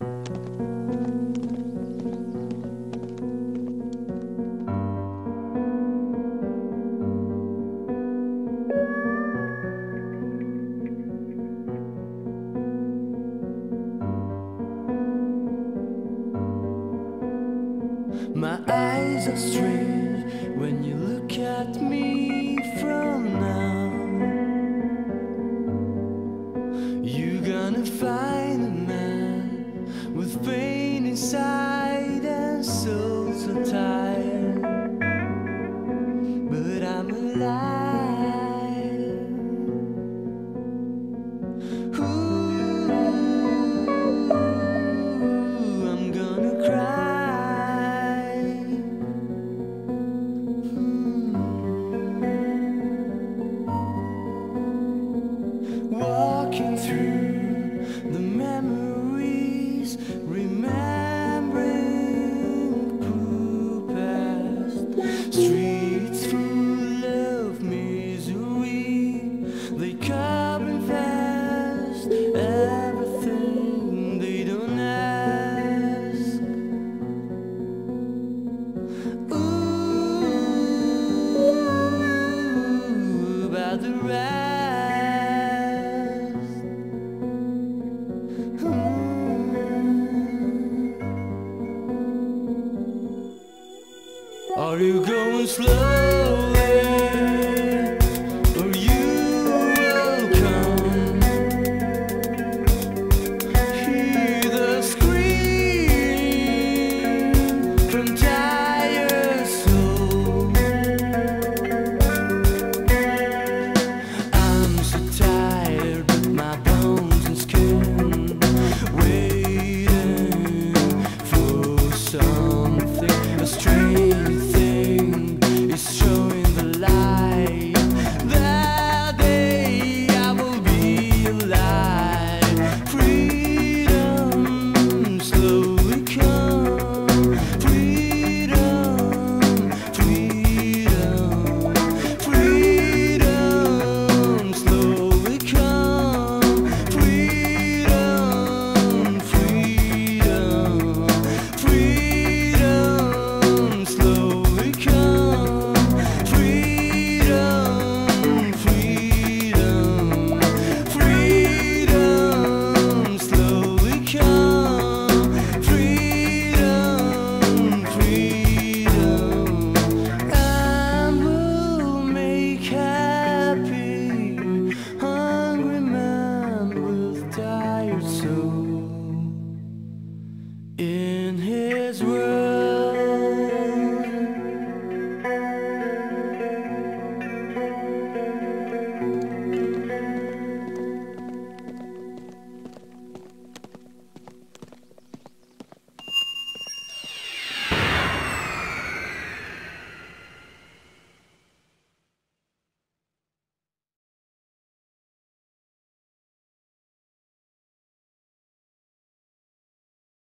My eyes are strange when you look at me from now. You're gonna find. mistletoe Ooh, the Are you going slow? do in his word.